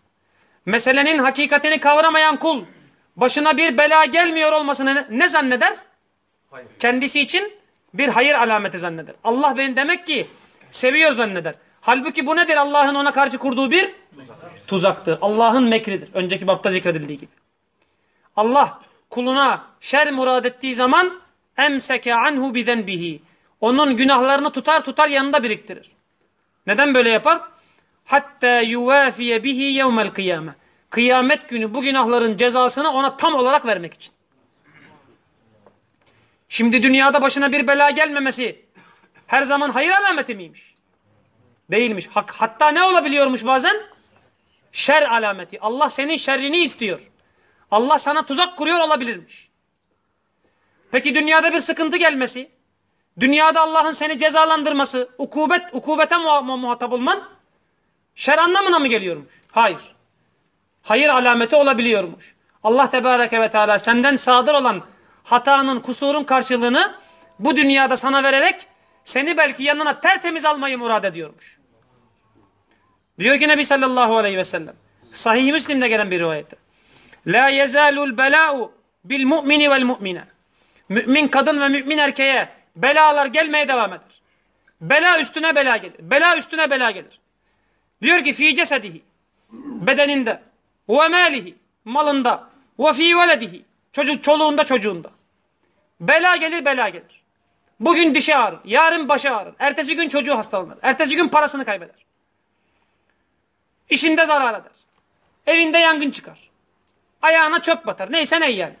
Meselenin hakikatini kavramayan kul başına bir bela gelmiyor olmasını ne zanneder? Hayır. Kendisi için bir hayır alameti zanneder. Allah beni demek ki seviyor zanneder. Halbuki bu nedir? Allah'ın ona karşı kurduğu bir Tuzak. tuzaktır. Allah'ın mekridir. Önceki bapta zikredildiği gibi. Allah kuluna şer murad ettiği zaman emseke anhu bidenbihi. Onun günahlarını tutar tutar yanında biriktirir. Neden böyle yapar? Hatta yuvafiye bihi yevmel kıyame. Kıyamet günü bu günahların cezasını ona tam olarak vermek için. Şimdi dünyada başına bir bela gelmemesi her zaman hayır alameti miymiş? Değilmiş. Hatta ne olabiliyormuş bazen? Şer alameti. Allah senin şerrini istiyor. Allah sana tuzak kuruyor olabilirmiş. Peki dünyada bir sıkıntı gelmesi, dünyada Allah'ın seni cezalandırması, ukubet, ukubete muhatap olman şer anlamına mı geliyormuş? Hayır. Hayır alameti olabiliyormuş. Allah Tebareke ve Teala senden sadır olan hatanın, kusurun karşılığını bu dünyada sana vererek seni belki yanına tertemiz almayı murad ediyormuş. Diyor ki Nebi sallallahu aleyhi ve sellem. Sahih Müslim'de gelen bir rivayette. La yezalul bela'u bil mu'mini vel mu'mine. Mümin kadın ve mümin erkeğe belalar gelmeye devam eder. Bela üstüne bela gelir. Bela üstüne bela gelir. Diyor ki fi cesedihi bedeninde ve malihi malında ve fi veledihi çocuk çoluğunda çocuğunda. Bela gelir bela gelir. Bugün dişi ağrır, yarın başı ağrır, ertesi gün çocuğu hastalanır, ertesi gün parasını kaybeder. İşinde zarar eder. Evinde yangın çıkar. Ayağına çöp batar. Neyse ne yani.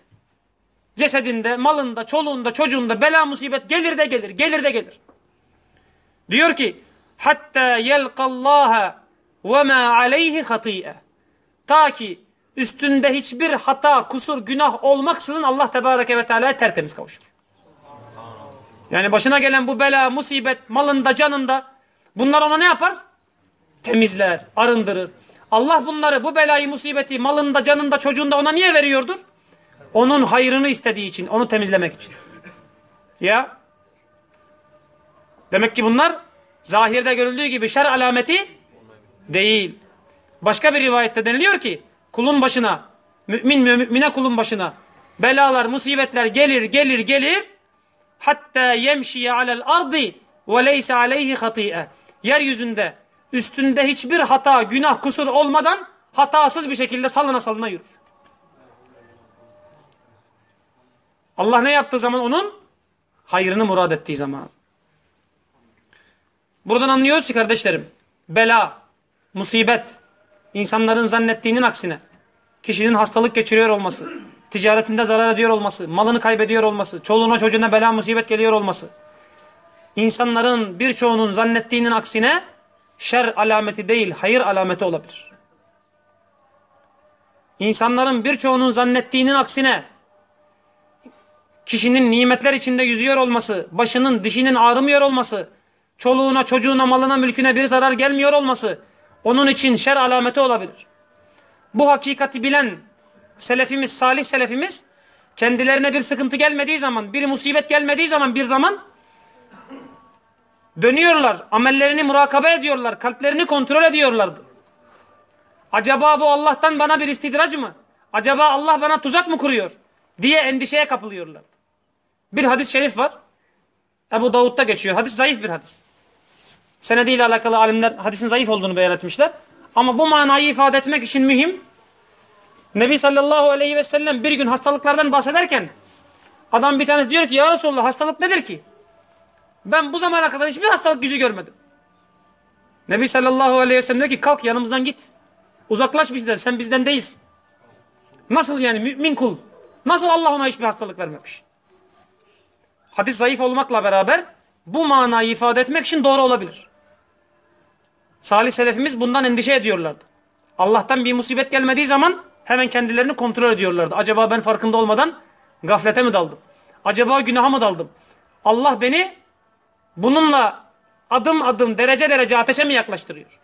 Cesedinde, malında, çoluğunda, çocuğunda bela musibet gelir de gelir, gelir de gelir. Diyor ki hatta yelqallaha ve ma aleyhi hatiye. Ta ki üstünde hiçbir hata, kusur, günah olmaksızın Allah Tebareke ve Teala'ya tertemiz kavuşur. Yani başına gelen bu bela, musibet, malında, canında bunlar ona ne yapar? Temizler, arındırır. Allah bunları, bu belayı, musibeti malında, canında, çocuğunda ona niye veriyordur? Onun hayrını istediği için, onu temizlemek için. Ya. Demek ki bunlar zahirde görüldüğü gibi şer alameti değil. Başka bir rivayette deniliyor ki kulun başına, mümin mümine kulun başına belalar, musibetler gelir, gelir, gelir. Hatta yemşiye alel ardı ve leyse aleyhi hatiye. Yeryüzünde üstünde hiçbir hata, günah, kusur olmadan hatasız bir şekilde salına salına yürür. Allah ne yaptığı zaman onun? Hayrını murad ettiği zaman. Buradan anlıyoruz ki kardeşlerim, bela, musibet, insanların zannettiğinin aksine, kişinin hastalık geçiriyor olması, ticaretinde zarar ediyor olması, malını kaybediyor olması, çoluğuna çocuğuna bela musibet geliyor olması, insanların birçoğunun zannettiğinin aksine şer alameti değil, hayır alameti olabilir. İnsanların birçoğunun zannettiğinin aksine kişinin nimetler içinde yüzüyor olması, başının, dişinin ağrımıyor olması, çoluğuna, çocuğuna, malına, mülküne bir zarar gelmiyor olması onun için şer alameti olabilir. Bu hakikati bilen selefimiz, salih selefimiz kendilerine bir sıkıntı gelmediği zaman, bir musibet gelmediği zaman bir zaman dönüyorlar, amellerini murakabe ediyorlar, kalplerini kontrol ediyorlardı. Acaba bu Allah'tan bana bir istidraç mı? Acaba Allah bana tuzak mı kuruyor? Diye endişeye kapılıyorlardı. Bir hadis-i şerif var. Ebu Davud'da geçiyor. Hadis zayıf bir hadis. Senediyle alakalı alimler hadisin zayıf olduğunu beyan etmişler. Ama bu manayı ifade etmek için mühim. Nebi sallallahu aleyhi ve sellem bir gün hastalıklardan bahsederken adam bir tanesi diyor ki ya Resulallah hastalık nedir ki? Ben bu zamana kadar hiçbir hastalık yüzü görmedim. Nebi sallallahu aleyhi ve sellem diyor ki kalk yanımızdan git. Uzaklaş bizden sen bizden değilsin. Nasıl yani mümin kul? Nasıl Allah ona hiçbir hastalık vermemiş? Hadis zayıf olmakla beraber bu manayı ifade etmek için doğru olabilir. Salih selefimiz bundan endişe ediyorlardı. Allah'tan bir musibet gelmediği zaman hemen kendilerini kontrol ediyorlardı. Acaba ben farkında olmadan gaflete mi daldım? Acaba günaha mı daldım? Allah beni bununla adım adım derece derece ateşe mi yaklaştırıyor?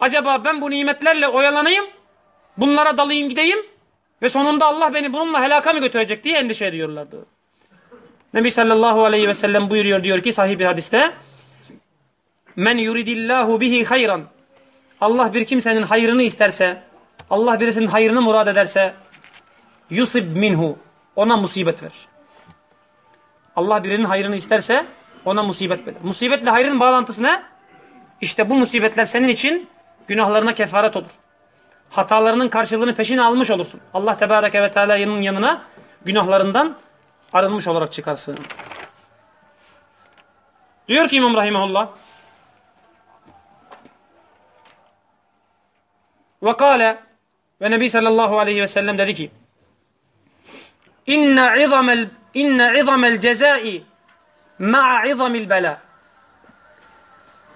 Acaba ben bu nimetlerle oyalanayım, bunlara dalayım gideyim ve sonunda Allah beni bununla helaka mı götürecek diye endişe ediyorlardı. Nebi sallallahu aleyhi ve sellem buyuruyor diyor ki sahih bir hadiste Men yuridillahu bihi hayran Allah bir kimsenin hayrını isterse Allah birisinin hayrını murad ederse yusib minhu ona musibet verir. Allah birinin hayrını isterse ona musibet verir. Musibetle hayrın bağlantısı ne? İşte bu musibetler senin için günahlarına kefaret olur. Hatalarının karşılığını peşine almış olursun. Allah Tebareke ve Teala'nın yanına günahlarından arınmış olarak çıkarsın. Diyor ki İmam Rahimahullah ve kâle ve Nebi sallallahu aleyhi ve sellem dedi ki inne izamel inne izamel cezai ma'a izamil bela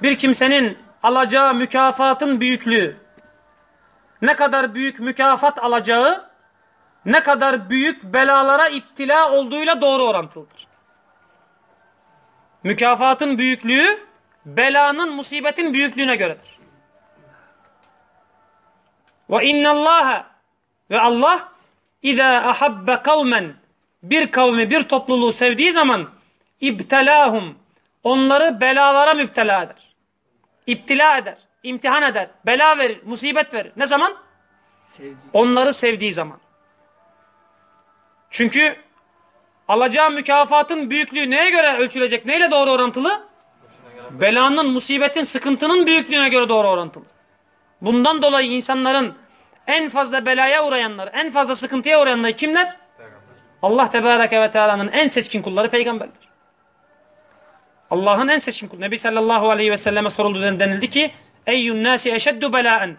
bir kimsenin alacağı mükafatın büyüklüğü ne kadar büyük mükafat alacağı ne kadar büyük belalara iptila olduğuyla doğru orantılıdır. Mükafatın büyüklüğü belanın musibetin büyüklüğüne göredir. Ve innallaha ve Allah İza ahabbe kavmen bir kavmi bir topluluğu sevdiği zaman ibtelahum onları belalara müptela eder. İptila eder, imtihan eder, bela verir, musibet verir. Ne zaman? Sevdiği. Onları sevdiği zaman. Çünkü alacağı mükafatın büyüklüğü neye göre ölçülecek? Neyle doğru orantılı? Belanın, musibetin, sıkıntının büyüklüğüne göre doğru orantılı. Bundan dolayı insanların en fazla belaya uğrayanlar, en fazla sıkıntıya uğrayanlar kimler? Allah Tebareke ve Teala'nın en seçkin kulları peygamberler. Allah'ın en seçkin kulları. Nebi sallallahu aleyhi ve selleme soruldu denildi ki Eyyun nasi eşeddu belaen.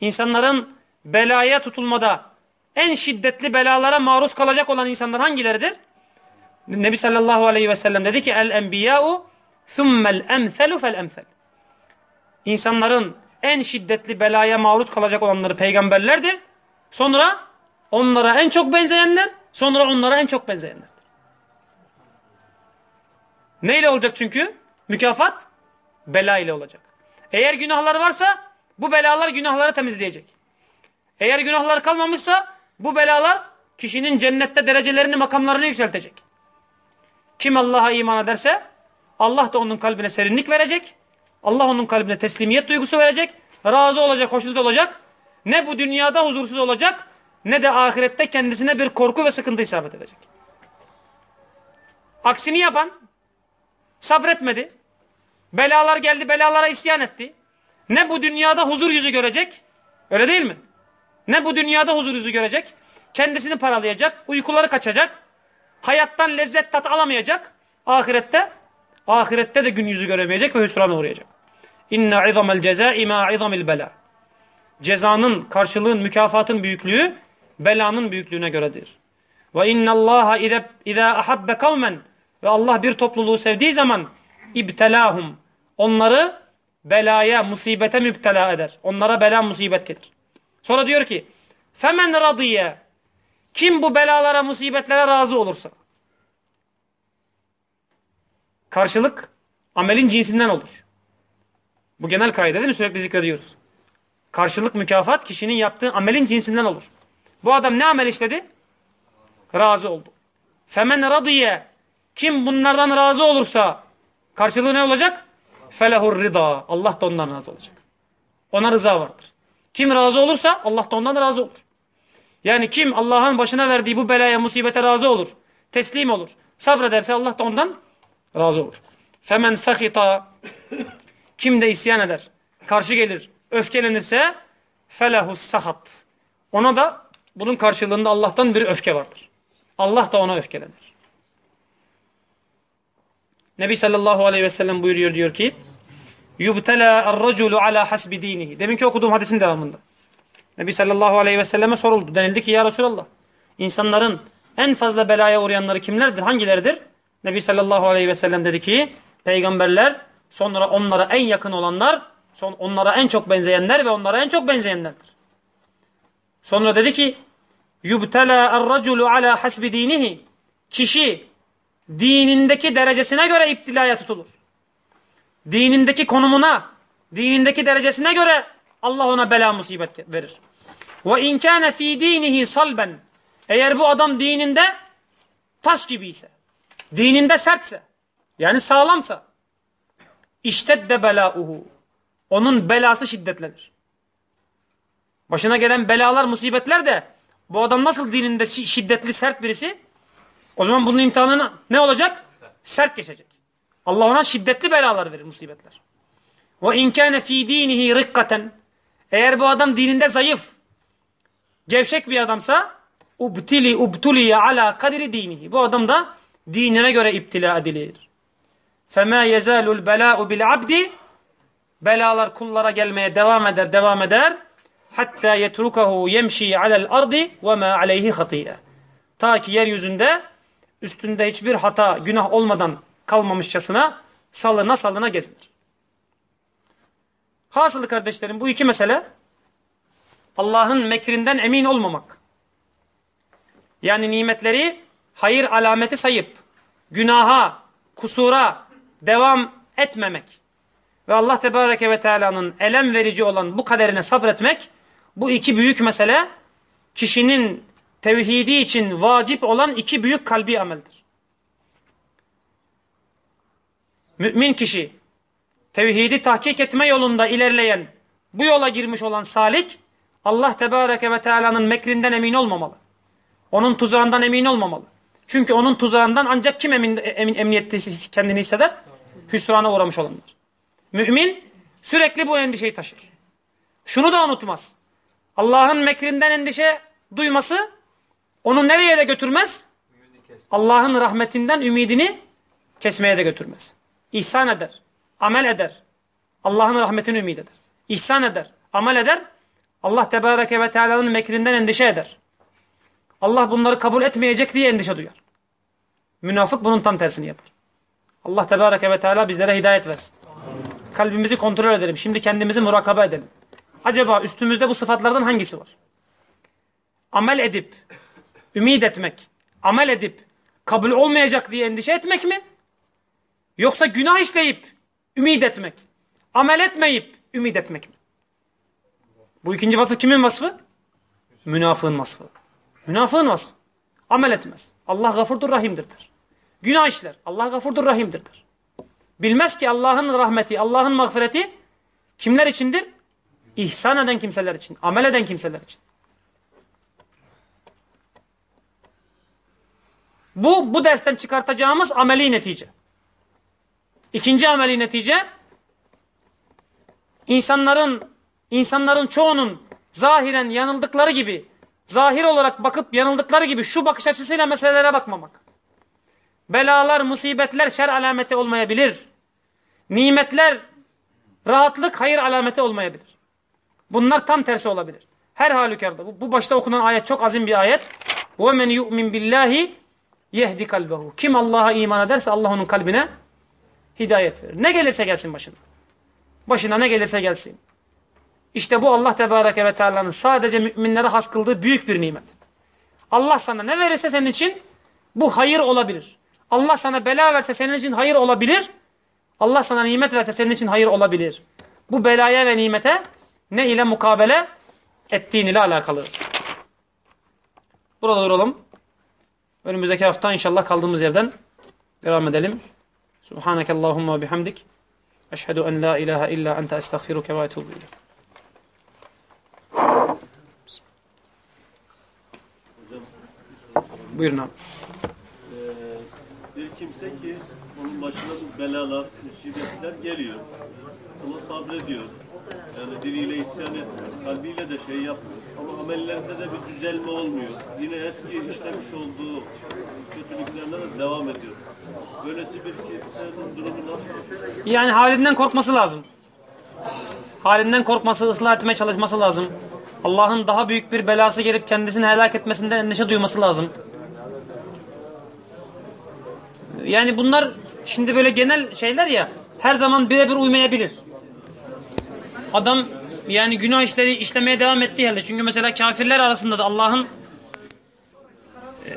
İnsanların belaya tutulmada en şiddetli belalara maruz kalacak olan insanlar hangileridir? Nebi sallallahu aleyhi ve sellem dedi ki el enbiya'u thummel emthelu fel emthel. İnsanların en şiddetli belaya maruz kalacak olanları peygamberlerdir. Sonra onlara en çok benzeyenler, sonra onlara en çok benzeyenler. Neyle olacak çünkü? Mükafat bela ile olacak. Eğer günahlar varsa bu belalar günahları temizleyecek. Eğer günahlar kalmamışsa bu belalar kişinin cennette derecelerini, makamlarını yükseltecek. Kim Allah'a iman ederse Allah da onun kalbine serinlik verecek. Allah onun kalbine teslimiyet duygusu verecek. Razı olacak, hoşnut olacak. Ne bu dünyada huzursuz olacak ne de ahirette kendisine bir korku ve sıkıntı isabet edecek. Aksini yapan sabretmedi. Belalar geldi, belalara isyan etti. Ne bu dünyada huzur yüzü görecek. Öyle değil mi? Ne bu dünyada huzur yüzü görecek, kendisini paralayacak, uykuları kaçacak, hayattan lezzet tat alamayacak, ahirette, ahirette de gün yüzü göremeyecek ve hüsrana uğrayacak. İnne izamel cezai ma izamil bela. Cezanın, karşılığın, mükafatın büyüklüğü belanın büyüklüğüne göredir. Ve innallaha izâ ahabbe kavmen ve Allah bir topluluğu sevdiği zaman ibtelahum onları belaya, musibete müptela eder. Onlara bela musibet gelir. Sonra diyor ki femen radiye kim bu belalara, musibetlere razı olursa karşılık amelin cinsinden olur. Bu genel kaide değil mi? Sürekli zikrediyoruz. Karşılık mükafat kişinin yaptığı amelin cinsinden olur. Bu adam ne amel işledi? Razı oldu. Femen radiye kim bunlardan razı olursa karşılığı ne olacak? Felehur rida. Allah da ondan razı olacak. Ona rıza vardır. Kim razı olursa Allah da ondan razı olur. Yani kim Allah'ın başına verdiği bu belaya, musibete razı olur, teslim olur, sabrederse Allah da ondan razı olur. Femen sakita kim de isyan eder, karşı gelir, öfkelenirse felehus sahat. Ona da bunun karşılığında Allah'tan bir öfke vardır. Allah da ona öfkelenir. Nebi sallallahu aleyhi ve sellem buyuruyor diyor ki yubtela er-raculu ala hasbi dinihi. Deminki okuduğum hadisin devamında. Nebi sallallahu aleyhi ve selleme soruldu. Denildi ki ya Resulallah insanların en fazla belaya uğrayanları kimlerdir? Hangileridir? Nebi sallallahu aleyhi ve sellem dedi ki peygamberler sonra onlara en yakın olanlar son onlara en çok benzeyenler ve onlara en çok benzeyenlerdir. Sonra dedi ki yubtela er-raculu ala hasbi dinihi. Kişi dinindeki derecesine göre iptilaya tutulur. Dinindeki konumuna, dinindeki derecesine göre Allah ona bela musibet verir. Ve in kana fi dinihi salben. Eğer bu adam dininde taş gibi ise, dininde sertse, yani sağlamsa, iştedde belauhu. Onun belası şiddetlenir. Başına gelen belalar, musibetler de bu adam nasıl dininde şiddetli, sert birisi? O zaman bunun imtihanını ne olacak? Sert geçecek. Allah ona şiddetli belalar verir, musibetler. Ve in kana fi dinihi rikkaten. Eğer bu adam dininde zayıf, gevşek bir adamsa ubtili ubtuliye ala kadri dinihi. Bu adam da dinine göre iptila edilir. Yezalul bela'u bil abdi belalar kullara gelmeye devam eder, devam eder. Hatta yetrukahu yemşi alel ardi ve ma aleyhi hatiye. Ta ki yeryüzünde üstünde hiçbir hata, günah olmadan kalmamışçasına salına salına gezinir. Hasılı kardeşlerim bu iki mesele Allah'ın mekrinden emin olmamak. Yani nimetleri hayır alameti sayıp günaha, kusura devam etmemek ve Allah Tebareke ve Teala'nın elem verici olan bu kaderine sabretmek bu iki büyük mesele kişinin tevhidi için vacip olan iki büyük kalbi ameldir. Mümin kişi tevhidi tahkik etme yolunda ilerleyen bu yola girmiş olan salik Allah Tebareke ve Teala'nın mekrinden emin olmamalı. Onun tuzağından emin olmamalı. Çünkü onun tuzağından ancak kim emin, emin, emniyette kendini hisseder? Hüsrana uğramış olanlar. Mümin sürekli bu endişeyi taşır. Şunu da unutmaz. Allah'ın mekrinden endişe duyması onu nereye de götürmez? Allah'ın rahmetinden ümidini kesmeye de götürmez. İhsan eder, amel eder. Allah'ın rahmetini ümid eder. İhsan eder, amel eder. Allah Tebareke ve Teala'nın mekrinden endişe eder. Allah bunları kabul etmeyecek diye endişe duyar. Münafık bunun tam tersini yapar. Allah Tebareke ve Teala bizlere hidayet versin. Kalbimizi kontrol edelim. Şimdi kendimizi murakabe edelim. Acaba üstümüzde bu sıfatlardan hangisi var? Amel edip, ümit etmek, amel edip, kabul olmayacak diye endişe etmek mi? Yoksa günah işleyip, ümit etmek, amel etmeyip, ümit etmek mi? Bu ikinci vasıf kimin vasfı? Münafığın vasfı. Münafığın vasfı. Amel etmez. Allah gafurdur rahimdir der. Günah işler. Allah gafurdur rahimdir der. Bilmez ki Allah'ın rahmeti, Allah'ın mağfireti kimler içindir? İhsan eden kimseler için, amel eden kimseler için. Bu, bu dersten çıkartacağımız ameli netice. İkinci ameli netice, insanların, insanların çoğunun zahiren yanıldıkları gibi, zahir olarak bakıp yanıldıkları gibi şu bakış açısıyla meselelere bakmamak. Belalar, musibetler şer alameti olmayabilir. Nimetler, rahatlık hayır alameti olmayabilir. Bunlar tam tersi olabilir. Her halükarda. Bu, bu başta okunan ayet çok azim bir ayet. وَمَنْ يُؤْمِنْ بِاللّٰهِ yehdi kalbehu. Kim Allah'a iman ederse Allah onun kalbine hidayet verir. Ne gelirse gelsin başına. Başına ne gelirse gelsin. İşte bu Allah Tebareke ve Teala'nın sadece müminlere has kıldığı büyük bir nimet. Allah sana ne verirse senin için bu hayır olabilir. Allah sana bela verse senin için hayır olabilir. Allah sana nimet verse senin için hayır olabilir. Bu belaya ve nimete ne ile mukabele ettiğin ile alakalı. Burada duralım. Önümüzdeki hafta inşallah kaldığımız yerden devam edelim. Subhaneke Allahumma bihamdik. Eşhedü en la ilahe illa ente estağfiruke ve etubu ileyk. Buyurun abi. Bir kimse ki onun başına bu belalar, musibetler geliyor. Ama sabrediyor. Yani diliyle isyan etmiyor. Kalbiyle de şey yapmıyor. Ama amellerinde de bir düzelme olmuyor. Yine eski işlemiş olduğu kötülüklerine de devam ediyor. Böylesi bir kimsenin durumu nasıl? Yani halinden korkması lazım. Halinden korkması, ıslah etmeye çalışması lazım. Allah'ın daha büyük bir belası gelip kendisini helak etmesinden endişe duyması lazım. Yani bunlar şimdi böyle genel şeyler ya her zaman birebir uymayabilir. Adam yani günah işleri işlemeye devam ettiği halde çünkü mesela kafirler arasında da Allah'ın e,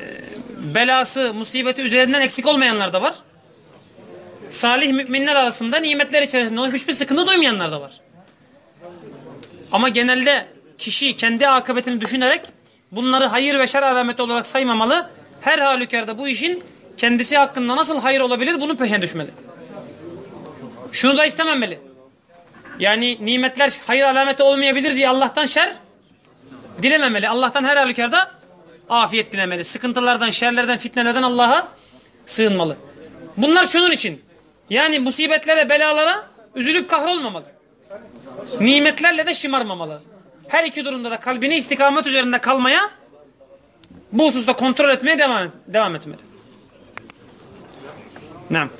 belası, musibeti üzerinden eksik olmayanlar da var. Salih müminler arasında nimetler içerisinde hiçbir sıkıntı duymayanlar da var. Ama genelde kişi kendi akıbetini düşünerek bunları hayır ve şer alameti olarak saymamalı. Her halükarda bu işin kendisi hakkında nasıl hayır olabilir bunun peşine düşmeli. Şunu da istememeli. Yani nimetler hayır alameti olmayabilir diye Allah'tan şer dilememeli. Allah'tan her halükarda afiyet dilemeli. Sıkıntılardan, şerlerden, fitnelerden Allah'a sığınmalı. Bunlar şunun için. Yani musibetlere, belalara üzülüp kahrolmamalı. Nimetlerle de şımarmamalı. Her iki durumda da kalbini istikamet üzerinde kalmaya bu hususta kontrol etmeye devam, devam etmeli. Naam.